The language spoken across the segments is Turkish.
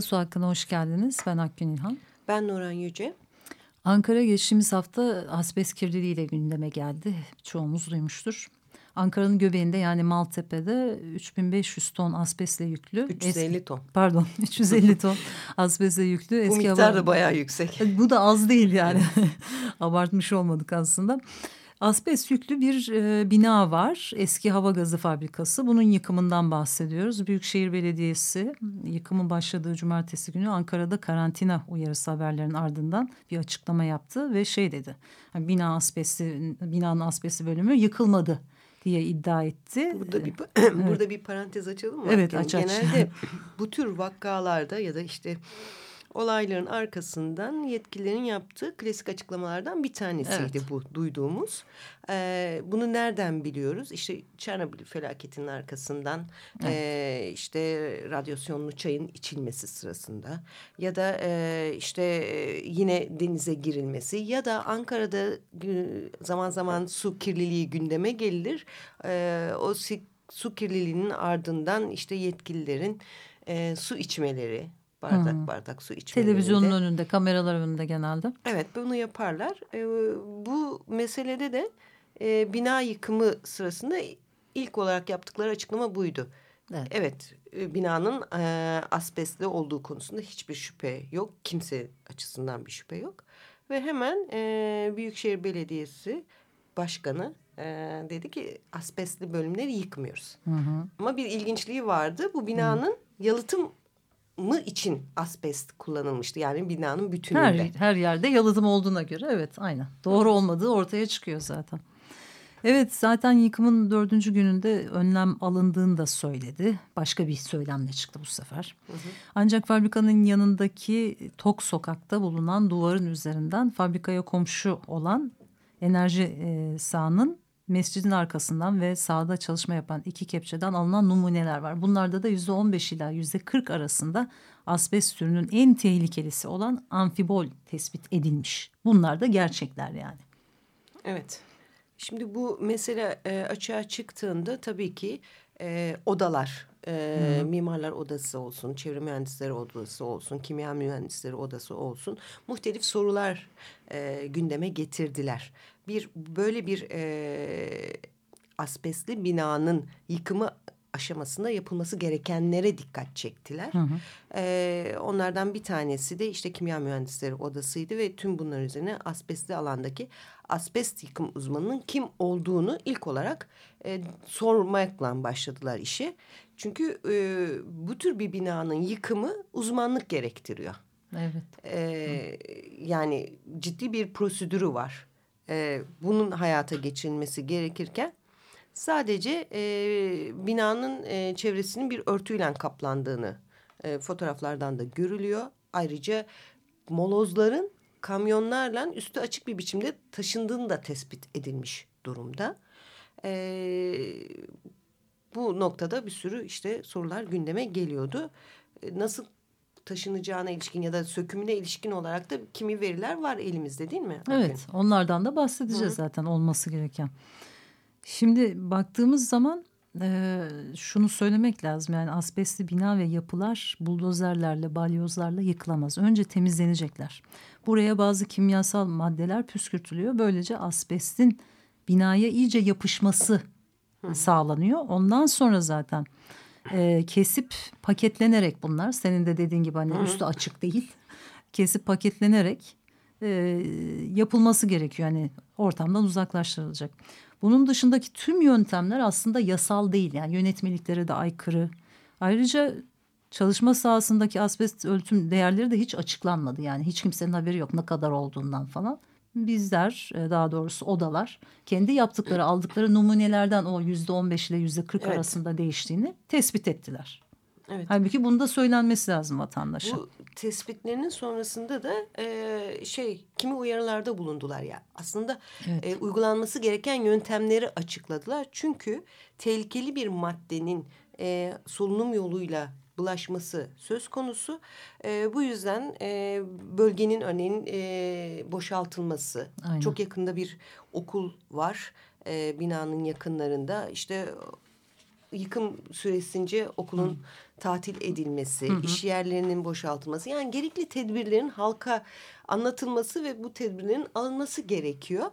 Merhaba, Su Hakkı'na hoş geldiniz. Ben Akgün İlhan. Ben Nuran Yüce. Ankara geçtiğimiz hafta asbest kirliliğiyle gündeme geldi. Çoğumuz duymuştur. Ankara'nın göbeğinde yani Maltepe'de 3500 ton asbestle yüklü. 350 eski, ton. Pardon 350 ton asbestle yüklü. Bu eski miktar hava, da bayağı yüksek. Bu da az değil yani. Abartmış olmadık aslında. Asbest yüklü bir e, bina var. Eski hava gazı fabrikası. Bunun yıkımından bahsediyoruz. Büyükşehir Belediyesi yıkımın başladığı cumartesi günü Ankara'da karantina uyarısı haberlerin ardından bir açıklama yaptı ve şey dedi. Yani bina asbesti, binanın asbesti bölümü yıkılmadı diye iddia etti. Burada bir burada bir parantez açalım mı? Evet aç aç. Genelde bu tür vakalarda ya da işte olayların arkasından yetkililerin yaptığı klasik açıklamalardan bir tanesiydi Evet. bu duyduğumuz. Ee, bunu nereden biliyoruz? İşte Çernobil felaketinin arkasından e, işte radyasyonlu çayın içilmesi sırasında ya da e, işte e, yine denize girilmesi ya da Ankara'da e, zaman zaman su kirliliği gündeme gelir. E, o su kirliliğinin ardından işte yetkililerin e, su içmeleri bardak Hmm. bardak su içmelerinde. Televizyonun önünde, kameralar önünde genelde. Evet bunu yaparlar. E, bu meselede de e, bina yıkımı sırasında ilk olarak yaptıkları açıklama buydu. Evet. Evet e, binanın e, asbestli olduğu konusunda hiçbir şüphe yok. Kimse açısından bir şüphe yok. Ve hemen e, Büyükşehir Belediyesi Başkanı e, dedi ki asbestli bölümleri yıkmıyoruz. Hı hı. Ama bir ilginçliği vardı. Bu binanın yalıtım mı için asbest kullanılmıştı. Yani binanın bütününde. Her, her yerde yalıtım olduğuna göre evet aynen. Doğru olmadığı ortaya çıkıyor zaten. Evet zaten yıkımın dördüncü gününde önlem alındığını da söyledi. Başka bir söylemle çıktı bu sefer. Ancak fabrikanın yanındaki Tok sokakta bulunan duvarın üzerinden fabrikaya komşu olan enerji e, sahanın mescidin arkasından ve sahada çalışma yapan iki kepçeden alınan numuneler var. Bunlarda da yüzde on beş ila yüzde kırk arasında asbest türünün en tehlikelisi olan amfibol tespit edilmiş. Bunlar da gerçekler yani. Evet. Şimdi bu mesele e, açığa çıktığında tabii ki e, odalar, e, mimarlar odası olsun, çevre mühendisleri odası olsun, kimya mühendisleri odası olsun, muhtelif sorular e, gündeme getirdiler. Bir böyle bir e, asbestli binanın yıkımı aşamasında yapılması gerekenlere dikkat çektiler. Hı hı. Ee, onlardan bir tanesi de işte kimya mühendisleri odasıydı ve tüm bunlar üzerine asbestli alandaki asbest yıkım uzmanının kim olduğunu ilk olarak e, sormakla başladılar işe. Çünkü e, bu tür bir binanın yıkımı uzmanlık gerektiriyor. Evet. Ee, yani ciddi bir prosedürü var. Ee, bunun hayata geçirilmesi gerekirken sadece e, binanın e, çevresinin bir örtüyle kaplandığını e, fotoğraflardan da görülüyor. Ayrıca molozların kamyonlarla üstü açık bir biçimde taşındığını da tespit edilmiş durumda. Ee, bu noktada bir sürü işte sorular gündeme geliyordu. E, Nasıl taşınacağına ilişkin ya da sökümüne ilişkin olarak da kimi veriler var elimizde değil mi? Evet onlardan da bahsedeceğiz zaten olması gereken. Şimdi baktığımız zaman e, şunu söylemek lazım yani asbestli bina ve yapılar buldozerlerle balyozlarla yıkılamaz. Önce temizlenecekler. Buraya bazı kimyasal maddeler püskürtülüyor. Böylece asbestin binaya iyice yapışması sağlanıyor. Ondan sonra zaten e, kesip paketlenerek bunlar senin de dediğin gibi hani üstü açık değil kesip paketlenerek e, yapılması gerekiyor. Yani ortamdan uzaklaştırılacak. Bunun dışındaki tüm yöntemler aslında yasal değil. Yani yönetmeliklere de aykırı. Ayrıca çalışma sahasındaki asbest ölçüm değerleri de hiç açıklanmadı. Yani hiç kimsenin haberi yok ne kadar olduğundan falan. Bizler e, daha doğrusu odalar kendi yaptıkları aldıkları numunelerden o yüzde on beş ile yüzde kırk arasında değiştiğini tespit ettiler. Evet. Halbuki bunda söylenmesi lazım vatandaşa. Bu tespitlerinin sonrasında da e, şey kimi uyarılarda bulundular ya. Aslında evet. e, uygulanması gereken yöntemleri açıkladılar. Çünkü tehlikeli bir maddenin e, solunum yoluyla bulaşması söz konusu. E, bu yüzden e, bölgenin örneğin e, boşaltılması. Aynen. Çok yakında bir okul var e, binanın yakınlarında. İşte yıkım süresince okulun Hı. Tatil edilmesi, hı hı. iş yerlerinin boşaltılması yani gerekli tedbirlerin halka anlatılması ve bu tedbirlerin alınması gerekiyor.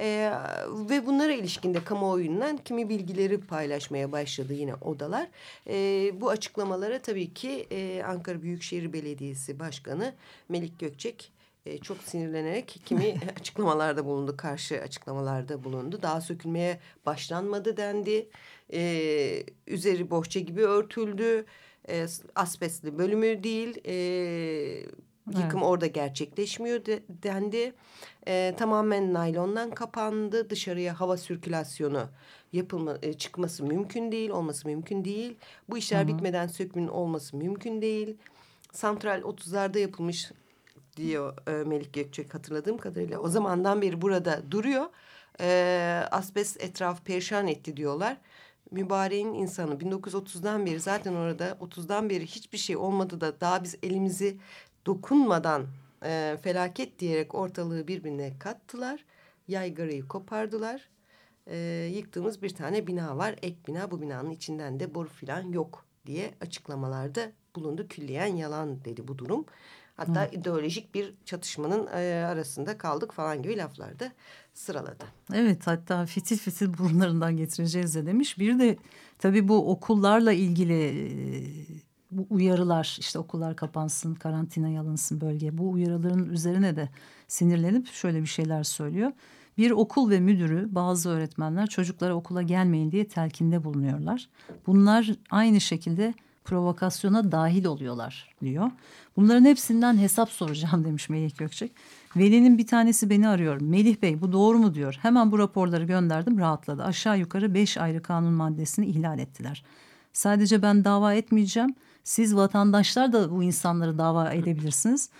Ee, ve bunlara ilişkinde kamuoyundan kimi bilgileri paylaşmaya başladı yine odalar. Ee, bu açıklamalara tabii ki e, Ankara Büyükşehir Belediyesi Başkanı Melik Gökçek e, çok sinirlenerek kimi açıklamalarda bulundu, karşı açıklamalarda bulundu. Daha sökülmeye başlanmadı dendi. E, üzeri bohça gibi örtüldü. E, asbestli bölümü değil. E, yıkım evet. orada gerçekleşmiyor de, dendi. E, tamamen naylondan kapandı. Dışarıya hava sirkülasyonu yapılma, e, çıkması mümkün değil, olması mümkün değil. Bu işler Hı -hı. bitmeden sökümün olması mümkün değil. Santral 30'larda yapılmış diyor e, Melik Gökçek hatırladığım kadarıyla. O zamandan beri burada duruyor. E, asbest etraf perişan etti diyorlar. Mübareğin insanı 1930'dan beri zaten orada 30'dan beri hiçbir şey olmadı da daha biz elimizi dokunmadan e, felaket diyerek ortalığı birbirine kattılar. Yaygarayı kopardılar. E, yıktığımız bir tane bina var. Ek bina bu binanın içinden de boru falan yok diye açıklamalarda bulundu. Külliyen yalan dedi bu durum. Hatta Hı. ideolojik bir çatışmanın e, arasında kaldık falan gibi laflarda sıraladı. Evet hatta fitil fitil burunlarından getireceğiz de demiş. Bir de tabii bu okullarla ilgili e, bu uyarılar işte okullar kapansın, karantina alınsın bölge. Bu uyarıların üzerine de sinirlenip şöyle bir şeyler söylüyor. Bir okul ve müdürü bazı öğretmenler çocuklara okula gelmeyin diye telkinde bulunuyorlar. Bunlar aynı şekilde provokasyona dahil oluyorlar diyor. Bunların hepsinden hesap soracağım demiş Melih Gökçek. Veli'nin bir tanesi beni arıyor. Melih Bey bu doğru mu diyor. Hemen bu raporları gönderdim rahatladı. Aşağı yukarı beş ayrı kanun maddesini ihlal ettiler. Sadece ben dava etmeyeceğim. Siz vatandaşlar da bu insanları dava edebilirsiniz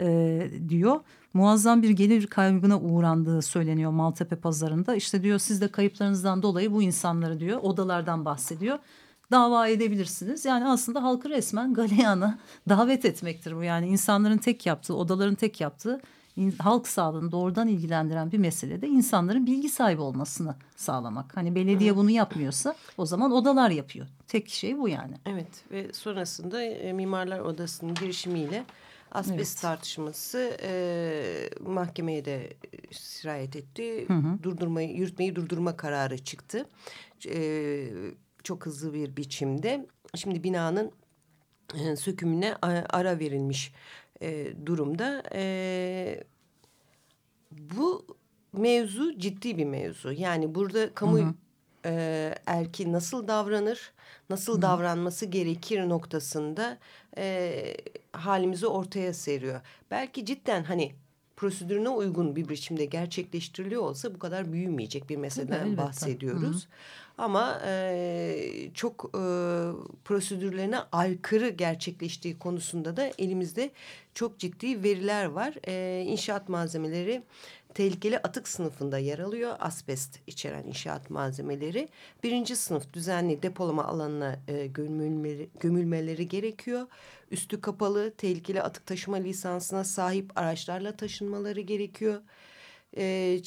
e, diyor. Muazzam bir gelir kaybına uğrandığı söyleniyor Maltepe pazarında. İşte diyor siz de kayıplarınızdan dolayı bu insanları diyor odalardan bahsediyor dava edebilirsiniz. Yani aslında halkı resmen galeyana davet etmektir bu. Yani insanların tek yaptığı, odaların tek yaptığı halk sağlığını doğrudan ilgilendiren bir meselede insanların bilgi sahibi olmasını sağlamak. Hani belediye bunu yapmıyorsa o zaman odalar yapıyor. Tek şey bu yani. Evet ve sonrasında e, Mimarlar Odası'nın girişimiyle asbest evet. tartışması e, mahkemeye de sirayet etti. Hı hı. Durdurmayı, yürütmeyi durdurma kararı çıktı. E, çok hızlı bir biçimde. Şimdi binanın e, sökümüne ara verilmiş e, durumda. E, bu mevzu ciddi bir mevzu. Yani burada kamu hı hı. E, erki nasıl davranır, nasıl hı. davranması gerekir noktasında e, halimizi ortaya seriyor. Belki cidden hani prosedürüne uygun bir biçimde gerçekleştiriliyor olsa bu kadar büyümeyecek bir meseleden bahsediyoruz. Hı hı. Ama e, çok e, prosedürlerine aykırı gerçekleştiği konusunda da elimizde çok ciddi veriler var. E, inşaat malzemeleri tehlikeli atık sınıfında yer alıyor. Asbest içeren inşaat malzemeleri. Birinci sınıf düzenli depolama alanına e, gömülmeleri, gömülmeleri gerekiyor. Üstü kapalı tehlikeli atık taşıma lisansına sahip araçlarla taşınmaları gerekiyor. E,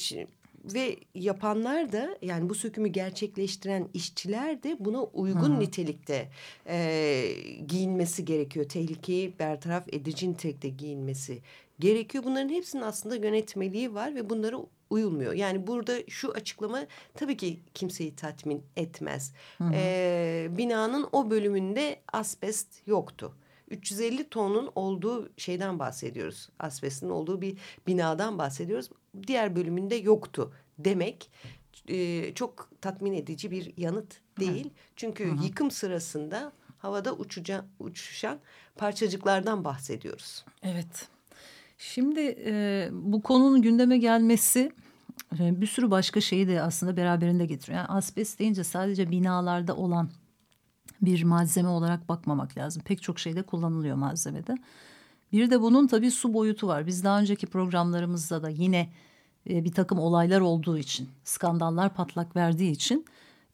ve yapanlar da yani bu sökümü gerçekleştiren işçiler de buna uygun Hı. nitelikte e, giyinmesi gerekiyor. Tehlikeyi bertaraf edici nitelikte giyinmesi gerekiyor. Bunların hepsinin aslında yönetmeliği var ve bunları uyulmuyor. Yani burada şu açıklama tabii ki kimseyi tatmin etmez. Hı hı. Ee, binanın o bölümünde asbest yoktu. 350 tonun olduğu şeyden bahsediyoruz. Asbestin olduğu bir binadan bahsediyoruz. Diğer bölümünde yoktu demek e, çok tatmin edici bir yanıt değil. Hı. Çünkü Hı -hı. yıkım sırasında havada uçuca, uçuşan parçacıklardan bahsediyoruz. Evet. Şimdi e, bu konunun gündeme gelmesi e, bir sürü başka şeyi de aslında beraberinde getiriyor. Yani asbest deyince sadece binalarda olan bir malzeme olarak bakmamak lazım. Pek çok şeyde kullanılıyor malzemede. Bir de bunun tabii su boyutu var. Biz daha önceki programlarımızda da yine e, bir takım olaylar olduğu için, skandallar patlak verdiği için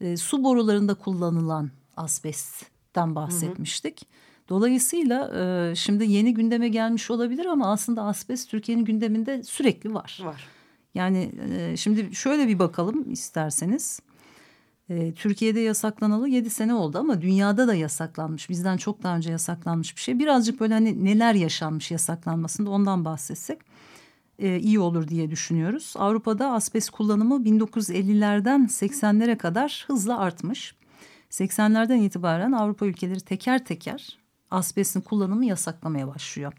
e, su borularında kullanılan asbestten bahsetmiştik. Hı hı. Dolayısıyla e, şimdi yeni gündeme gelmiş olabilir ama aslında asbest Türkiye'nin gündeminde sürekli var. Var. Yani e, şimdi şöyle bir bakalım isterseniz. Türkiye'de yasaklanalı yedi sene oldu ama dünyada da yasaklanmış. Bizden çok daha önce yasaklanmış bir şey. Birazcık böyle hani neler yaşanmış yasaklanmasında ondan bahsetsek iyi olur diye düşünüyoruz. Avrupa'da asbest kullanımı 1950'lerden 80'lere kadar hızla artmış. 80'lerden itibaren Avrupa ülkeleri teker teker asbestin kullanımı yasaklamaya başlıyor.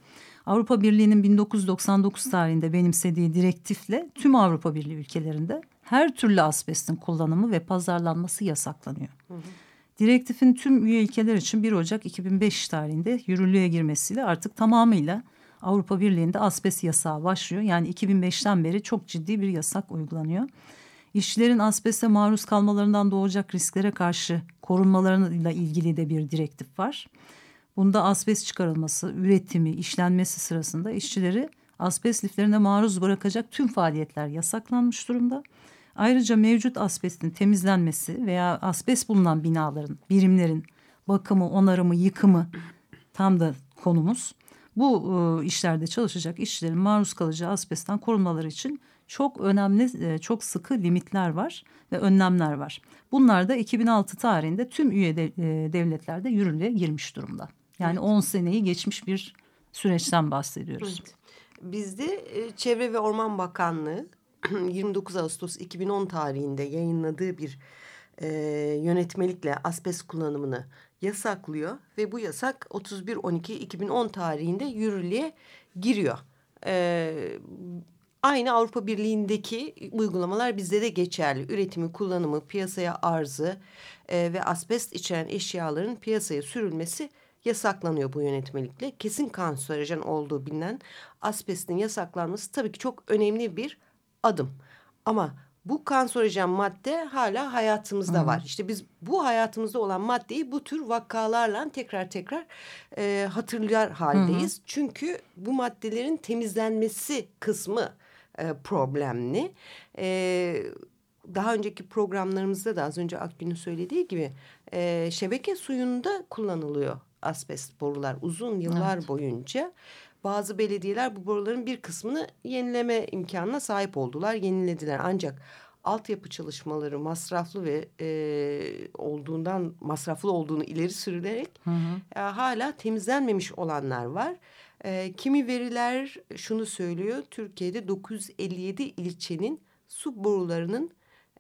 Avrupa Birliği'nin 1999 tarihinde benimsediği direktifle tüm Avrupa Birliği ülkelerinde her türlü asbestin kullanımı ve pazarlanması yasaklanıyor. Hı hı. Direktifin tüm üye ülkeler için 1 Ocak 2005 tarihinde yürürlüğe girmesiyle artık tamamıyla Avrupa Birliği'nde asbest yasağı başlıyor. Yani 2005'ten beri çok ciddi bir yasak uygulanıyor. İşçilerin asbeste maruz kalmalarından doğacak risklere karşı korunmalarıyla ilgili de bir direktif var. Bunda asbest çıkarılması, üretimi, işlenmesi sırasında işçileri asbest liflerine maruz bırakacak tüm faaliyetler yasaklanmış durumda. Ayrıca mevcut asbestin temizlenmesi veya asbest bulunan binaların, birimlerin bakımı, onarımı, yıkımı tam da konumuz. Bu e, işlerde çalışacak işçilerin maruz kalacağı asbestten korunmaları için çok önemli, e, çok sıkı limitler var ve önlemler var. Bunlar da 2006 tarihinde tüm üye de, e, devletlerde yürürlüğe girmiş durumda. Yani evet. 10 seneyi geçmiş bir süreçten bahsediyoruz. Evet. Bizde e, Çevre ve Orman Bakanlığı 29 Ağustos 2010 tarihinde yayınladığı bir e, yönetmelikle asbest kullanımını yasaklıyor ve bu yasak 31-12-2010 tarihinde yürürlüğe giriyor. E, aynı Avrupa Birliği'ndeki uygulamalar bizde de geçerli. Üretimi, kullanımı, piyasaya arzı e, ve asbest içeren eşyaların piyasaya sürülmesi yasaklanıyor bu yönetmelikle. Kesin kanserojen olduğu bilinen asbestin yasaklanması tabii ki çok önemli bir adım. Ama bu kanserojen madde hala hayatımızda hmm. var. İşte biz bu hayatımızda olan maddeyi bu tür vakalarla tekrar tekrar e, hatırlar haldeyiz. Hmm. Çünkü bu maddelerin temizlenmesi kısmı e, problemli. E, daha önceki programlarımızda da az önce Akgün'ün söylediği gibi e, şebeke suyunda kullanılıyor asbest borular uzun yıllar evet. boyunca. Bazı belediyeler bu boruların bir kısmını yenileme imkanına sahip oldular, yenilediler. Ancak altyapı çalışmaları masraflı ve e, olduğundan masraflı olduğunu ileri sürülerek hı hı. E, hala temizlenmemiş olanlar var. E, kimi veriler şunu söylüyor. Türkiye'de 957 ilçenin su borularının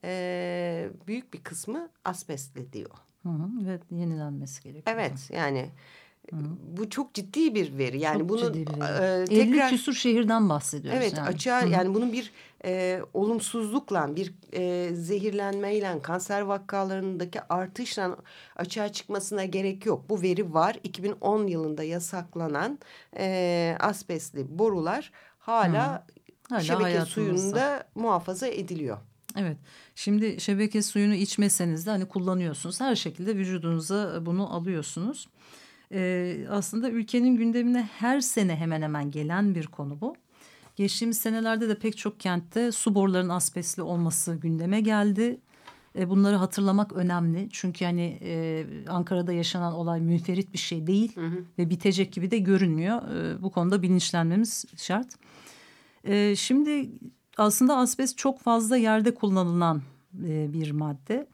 e, büyük bir kısmı asbestli diyor. Hı hı, evet yenilenmesi gerekiyor. Evet yani Hı. Bu çok ciddi bir veri. Yani çok bunu e, tekrar 50 küsur şehirden bahsediyoruz. Evet, yani. açığa Hı. yani bunun bir e, olumsuzlukla, bir e, zehirlenmeyle, kanser vakalarındaki artışla açığa çıkmasına gerek yok. Bu veri var. 2010 yılında yasaklanan e, asbestli borular hala, hala şebeke suyunda muhafaza ediliyor. Evet. Şimdi şebeke suyunu içmeseniz de hani kullanıyorsunuz. Her şekilde vücudunuza bunu alıyorsunuz. Ee, aslında ülkenin gündemine her sene hemen hemen gelen bir konu bu. Geçtiğimiz senelerde de pek çok kentte su borularının asbestli olması gündeme geldi. E, bunları hatırlamak önemli. Çünkü hani e, Ankara'da yaşanan olay müferit bir şey değil hı hı. ve bitecek gibi de görünmüyor. E, bu konuda bilinçlenmemiz şart. E, şimdi aslında asbest çok fazla yerde kullanılan e, bir madde.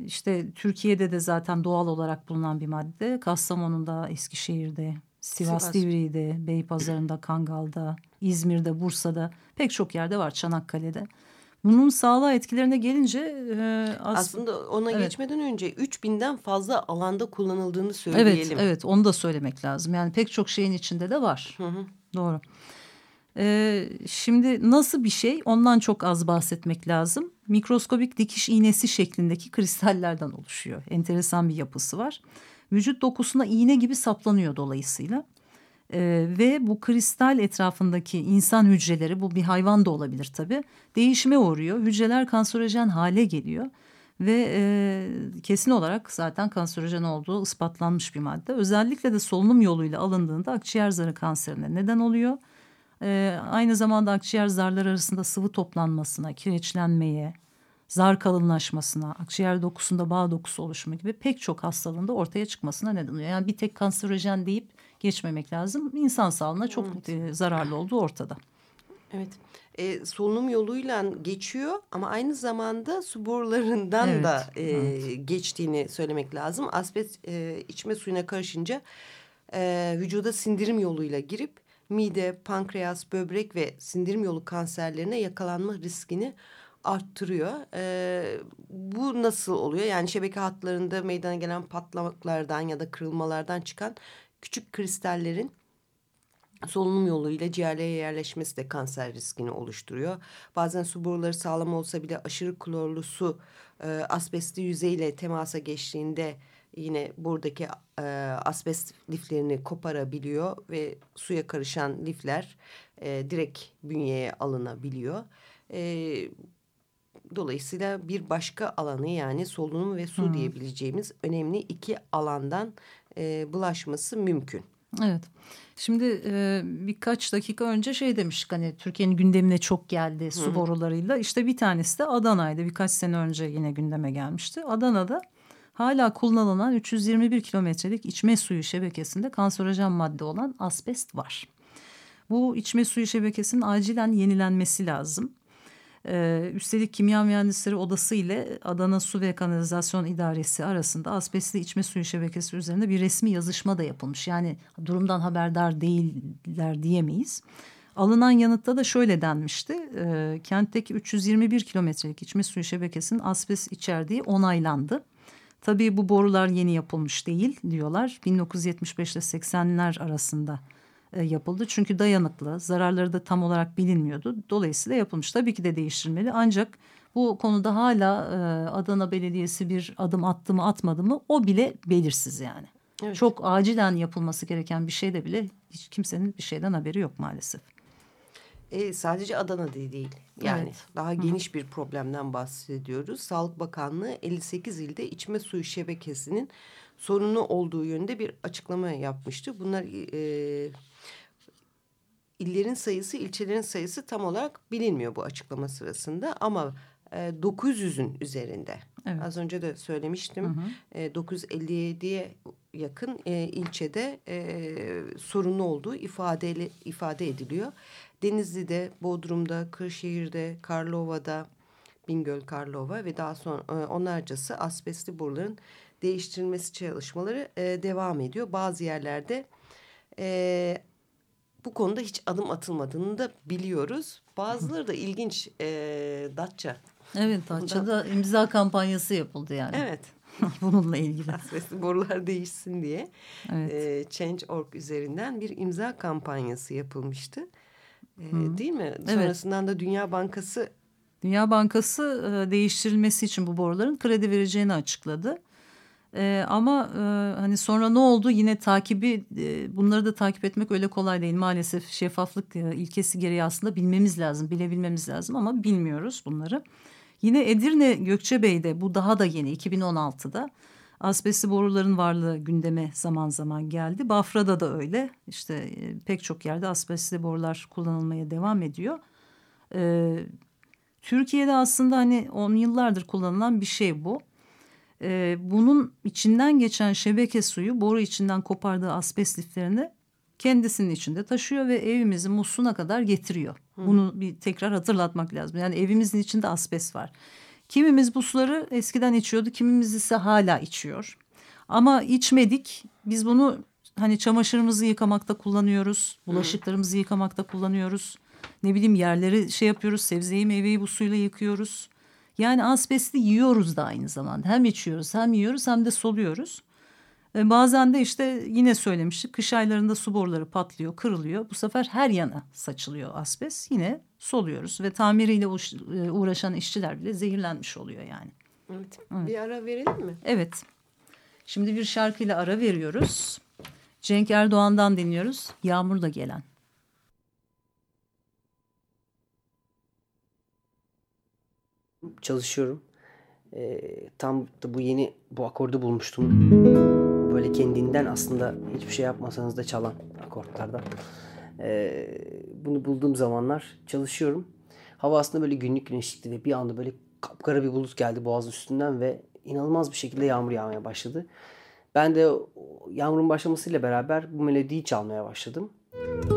İşte Türkiye'de de zaten doğal olarak bulunan bir madde. Kastamonu'da, Eskişehir'de, Sivas, Sivas. Divriği'de, Beypazarı'nda, Kangal'da, İzmir'de, Bursa'da pek çok yerde var Çanakkale'de. Bunun sağlığa etkilerine gelince... E, as Aslında ona evet. geçmeden önce 3000'den fazla alanda kullanıldığını söyleyelim. Evet, evet onu da söylemek lazım. Yani pek çok şeyin içinde de var. Hı hı. Doğru. Ee, şimdi nasıl bir şey ondan çok az bahsetmek lazım. Mikroskobik dikiş iğnesi şeklindeki kristallerden oluşuyor. Enteresan bir yapısı var. Vücut dokusuna iğne gibi saplanıyor dolayısıyla. Ee, ve bu kristal etrafındaki insan hücreleri bu bir hayvan da olabilir tabii değişime uğruyor. Hücreler kanserojen hale geliyor ve e, kesin olarak zaten kanserojen olduğu ispatlanmış bir madde. Özellikle de solunum yoluyla alındığında akciğer zarı kanserine neden oluyor. E, aynı zamanda akciğer zarları arasında sıvı toplanmasına, kireçlenmeye, zar kalınlaşmasına, akciğer dokusunda bağ dokusu oluşumu gibi pek çok hastalığında ortaya çıkmasına neden oluyor. Yani bir tek kanserojen deyip geçmemek lazım. İnsan sağlığına çok evet. e, zararlı olduğu ortada. Evet. E, solunum yoluyla geçiyor ama aynı zamanda su borularından evet, da e, evet. geçtiğini söylemek lazım. Asbest e, içme suyuna karışınca e, vücuda sindirim yoluyla girip mide, pankreas, böbrek ve sindirim yolu kanserlerine yakalanma riskini arttırıyor. E, bu nasıl oluyor? Yani şebeke hatlarında meydana gelen patlamalardan ya da kırılmalardan çıkan küçük kristallerin solunum yoluyla ciğerlere yerleşmesi de kanser riskini oluşturuyor. Bazen su boruları sağlam olsa bile aşırı klorlu su e, asbestli yüzeyle temasa geçtiğinde yine buradaki e, asbest liflerini koparabiliyor ve suya karışan lifler e, direkt bünyeye alınabiliyor. E, dolayısıyla bir başka alanı yani solunum ve su hmm. diyebileceğimiz önemli iki alandan e, bulaşması mümkün. Evet. Şimdi e, birkaç dakika önce şey demiştik hani Türkiye'nin gündemine çok geldi su Hı. borularıyla. İşte bir tanesi de Adana'ydı. Birkaç sene önce yine gündeme gelmişti. Adana'da hala kullanılan 321 kilometrelik içme suyu şebekesinde kanserojen madde olan asbest var. Bu içme suyu şebekesinin acilen yenilenmesi lazım. Ee, üstelik Kimya Mühendisleri Odası ile Adana Su ve Kanalizasyon İdaresi arasında asbestli içme suyu şebekesi üzerinde bir resmi yazışma da yapılmış. Yani durumdan haberdar değiller diyemeyiz. Alınan yanıtta da şöyle denmişti. E, kentteki 321 kilometrelik içme suyu şebekesinin asbest içerdiği onaylandı. Tabii bu borular yeni yapılmış değil diyorlar. 1975 ile 80'ler arasında e, yapıldı. Çünkü dayanıklı, zararları da tam olarak bilinmiyordu. Dolayısıyla yapılmış. Tabii ki de değiştirmeli. Ancak bu konuda hala e, Adana Belediyesi bir adım attı mı atmadı mı o bile belirsiz yani. Evet. Çok acilen yapılması gereken bir şeyde bile hiç kimsenin bir şeyden haberi yok maalesef. E, sadece Adana değil. Yani evet. daha geniş bir problemden bahsediyoruz. Sağlık Bakanlığı 58 ilde içme suyu şebekesinin sorunu olduğu yönde bir açıklama yapmıştı. Bunlar e, illerin sayısı, ilçelerin sayısı tam olarak bilinmiyor bu açıklama sırasında ama e, 900'ün üzerinde. Evet. Az önce de söylemiştim. Hı hı. E, 957'ye yakın e, ilçede e, sorunlu olduğu ifade ifade ediliyor. Denizli'de, Bodrum'da, Kırşehir'de, Karlova'da, Bingöl, Karlova ve daha sonra e, onlarcası asbestli boruların değiştirilmesi çalışmaları e, devam ediyor. Bazı yerlerde e, bu konuda hiç adım atılmadığını da biliyoruz. Bazıları da ilginç e, Datça. Evet Datça'da imza kampanyası yapıldı yani. Evet. Bununla ilgili. Asbestli borular değişsin diye. Evet. E, Change.org üzerinden bir imza kampanyası yapılmıştı. Değil mi? Sonrasından evet. da Dünya Bankası Dünya Bankası değiştirilmesi için bu boruların kredi vereceğini açıkladı. E, ama e, hani sonra ne oldu yine takibi e, bunları da takip etmek öyle kolay değil. Maalesef şeffaflık e, ilkesi gereği aslında bilmemiz lazım, bilebilmemiz lazım ama bilmiyoruz bunları. Yine Edirne Gökçebey'de bu daha da yeni 2016'da asbestli boruların varlığı gündeme zaman zaman geldi. Bafra'da da öyle işte e, pek çok yerde asbestli borular kullanılmaya devam ediyor. E, Türkiye'de aslında hani on yıllardır kullanılan bir şey bu. E, bunun içinden geçen şebeke suyu boru içinden kopardığı asbest liflerini kendisinin içinde taşıyor ve evimizin musluğuna kadar getiriyor. Hı. Bunu bir tekrar hatırlatmak lazım. Yani evimizin içinde asbest var. Kimimiz bu suları eskiden içiyordu, kimimiz ise hala içiyor. Ama içmedik. Biz bunu hani çamaşırımızı yıkamakta kullanıyoruz, bulaşıklarımızı yıkamakta kullanıyoruz. Ne bileyim yerleri şey yapıyoruz, sebzeyi meyveyi bu suyla yıkıyoruz. Yani asbesti yiyoruz da aynı zamanda. Hem içiyoruz hem yiyoruz hem de soluyoruz. E, bazen de işte yine söylemiştik kış aylarında su boruları patlıyor, kırılıyor. Bu sefer her yana saçılıyor asbest. Yine soluyoruz ve tamiriyle e, uğraşan işçiler bile zehirlenmiş oluyor yani. Evet. evet. Bir ara verelim mi? Evet. Şimdi bir şarkıyla ara veriyoruz. Cenk Erdoğan'dan dinliyoruz. Yağmur da gelen. Çalışıyorum. Ee, tam da bu yeni bu akordu bulmuştum. Böyle kendinden aslında hiçbir şey yapmasanız da çalan akortlardan. Ee, bunu bulduğum zamanlar çalışıyorum. Hava aslında böyle günlük güneşlikti ve bir anda böyle kapkara bir bulut geldi boğazın üstünden ve inanılmaz bir şekilde yağmur yağmaya başladı. Ben de yağmurun başlamasıyla beraber bu melodiyi çalmaya başladım. su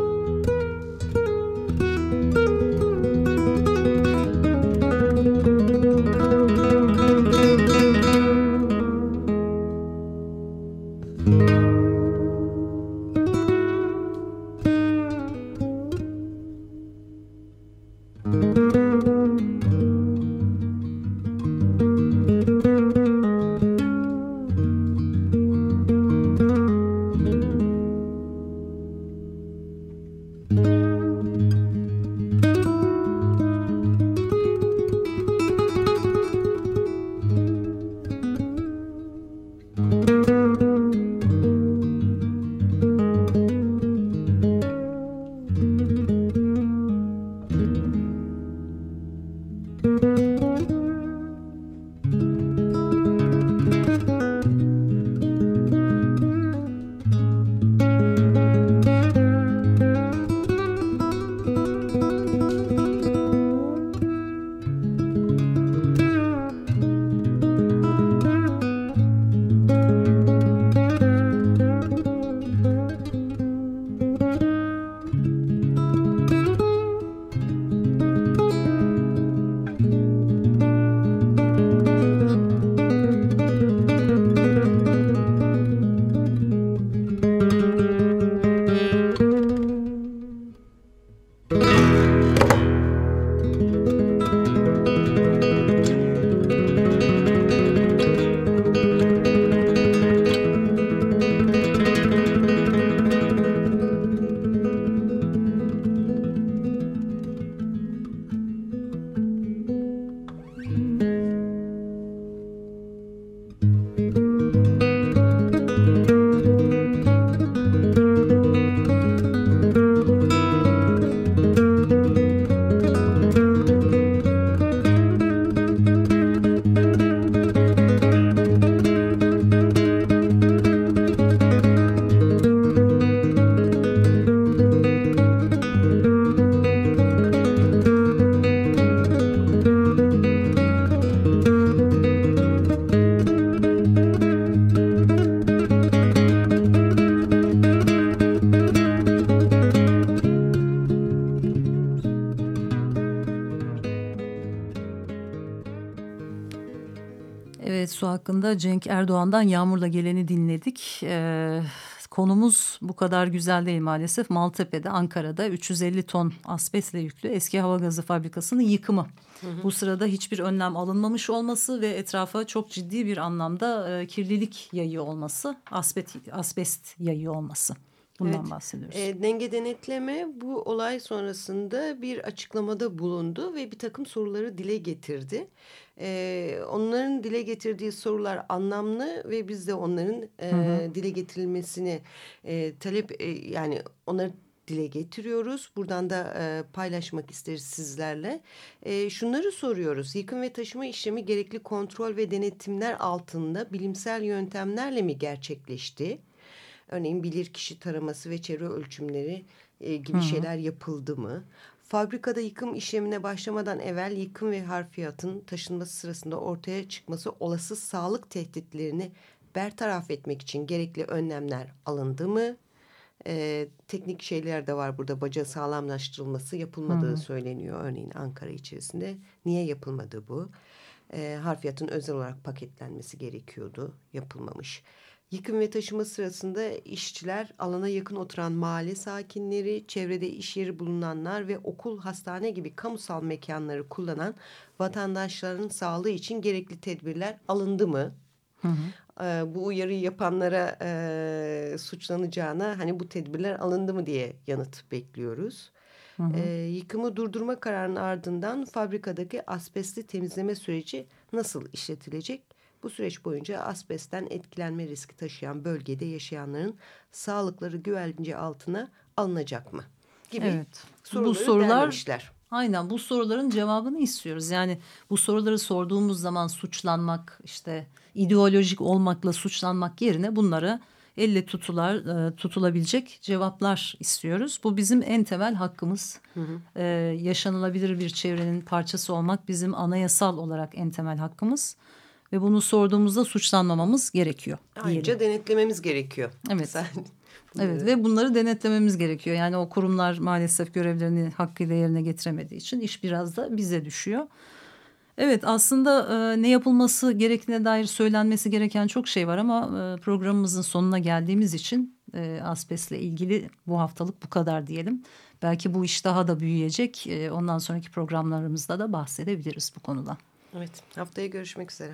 hakkında Cenk Erdoğan'dan Yağmurla Geleni dinledik. Ee, konumuz bu kadar güzel değil maalesef. Maltepe'de Ankara'da 350 ton asbestle yüklü eski hava gazı fabrikasının yıkımı. Hı hı. Bu sırada hiçbir önlem alınmamış olması ve etrafa çok ciddi bir anlamda e, kirlilik yayıyor olması, asbest, asbest yayıyor olması. Bundan evet. bahsediyoruz. E, denge denetleme bu olay sonrasında bir açıklamada bulundu ve bir takım soruları dile getirdi. E, onların dile getirdiği sorular anlamlı ve biz de onların e, hı hı. dile getirilmesini e, talep e, yani onları dile getiriyoruz. Buradan da e, paylaşmak isteriz sizlerle. E, şunları soruyoruz. Yıkım ve taşıma işlemi gerekli kontrol ve denetimler altında bilimsel yöntemlerle mi gerçekleşti? Örneğin bilirkişi taraması ve çevre ölçümleri e, gibi Hı -hı. şeyler yapıldı mı? Fabrikada yıkım işlemine başlamadan evvel yıkım ve harfiyatın taşınması sırasında ortaya çıkması olası sağlık tehditlerini bertaraf etmek için gerekli önlemler alındı mı? Ee, teknik şeyler de var burada baca sağlamlaştırılması yapılmadığı Hı -hı. söyleniyor örneğin Ankara içerisinde. Niye yapılmadı bu? Ee, harfiyatın özel olarak paketlenmesi gerekiyordu yapılmamış. Yıkım ve taşıma sırasında işçiler, alana yakın oturan mahalle sakinleri, çevrede iş yeri bulunanlar ve okul, hastane gibi kamusal mekanları kullanan vatandaşların sağlığı için gerekli tedbirler alındı mı? Hı hı. Ee, bu uyarıyı yapanlara e, suçlanacağına hani bu tedbirler alındı mı diye yanıt bekliyoruz. Hı hı. Ee, yıkımı durdurma kararının ardından fabrikadaki asbestli temizleme süreci nasıl işletilecek? Bu süreç boyunca asbestten etkilenme riski taşıyan bölgede yaşayanların sağlıkları güvence altına alınacak mı? Gibi Evet. soruları bu sorular derlemişler. Aynen bu soruların cevabını istiyoruz. Yani bu soruları sorduğumuz zaman suçlanmak, işte ideolojik olmakla suçlanmak yerine bunları elle tutular, e, tutulabilecek cevaplar istiyoruz. Bu bizim en temel hakkımız. Hı hı. Ee, yaşanılabilir bir çevrenin parçası olmak bizim anayasal olarak en temel hakkımız. Ve bunu sorduğumuzda suçlanmamamız gerekiyor. Ayrıca diyelim. denetlememiz gerekiyor. Evet. Sen, Evet ve bunları denetlememiz gerekiyor. Yani o kurumlar maalesef görevlerini hakkıyla yerine getiremediği için iş biraz da bize düşüyor. Evet aslında e, ne yapılması gerektiğine dair söylenmesi gereken çok şey var ama e, programımızın sonuna geldiğimiz için e, asbestle ilgili bu haftalık bu kadar diyelim. Belki bu iş daha da büyüyecek. E, ondan sonraki programlarımızda da bahsedebiliriz bu konuda. Evet haftaya görüşmek üzere.